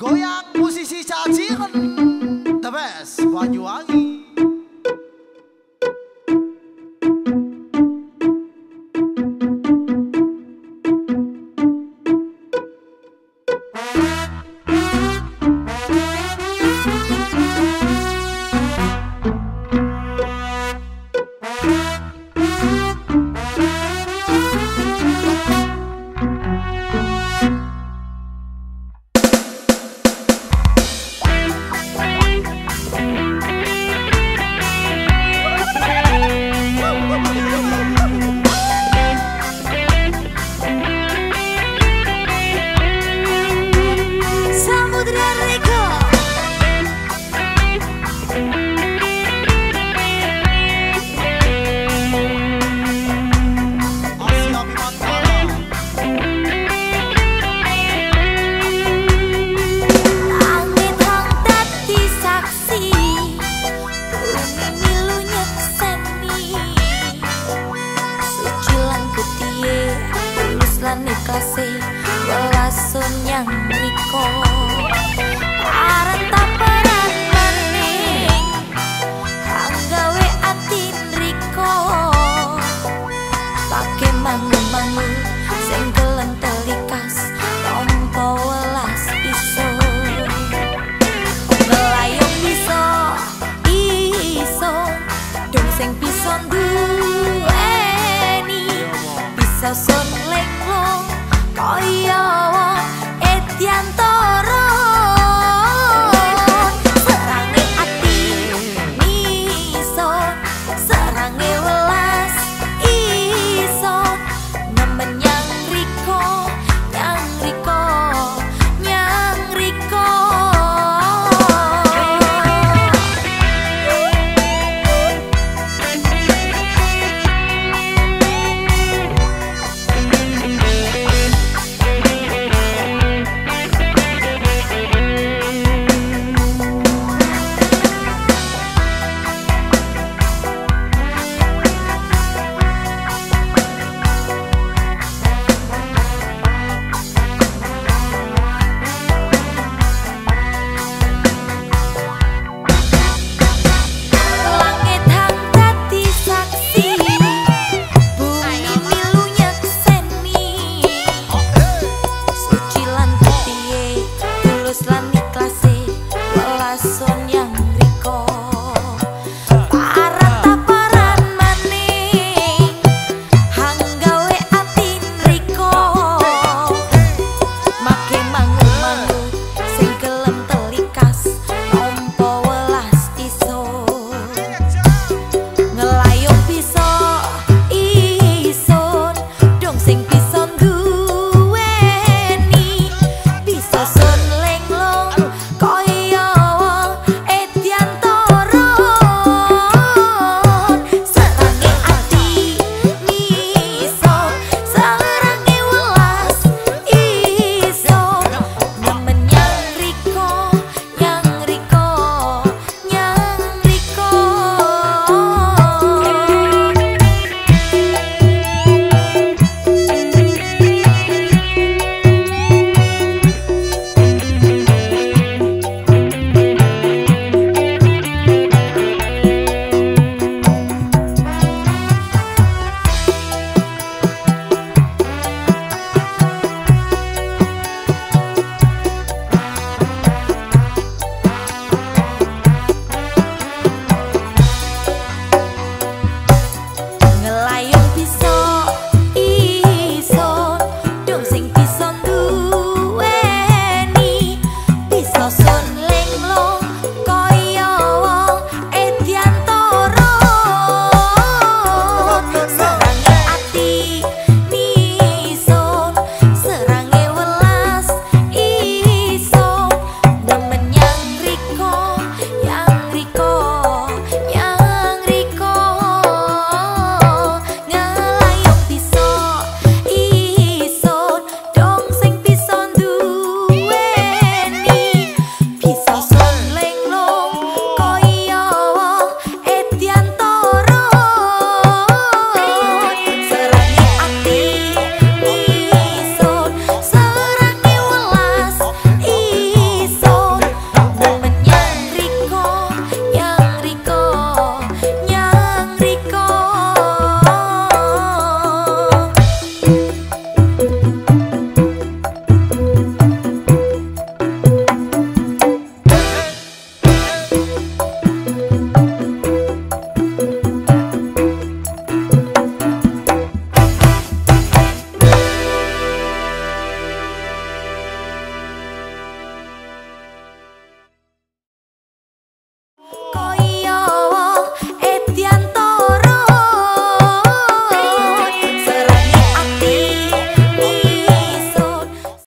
Goyang musisi caciren sun lệnh lung cõi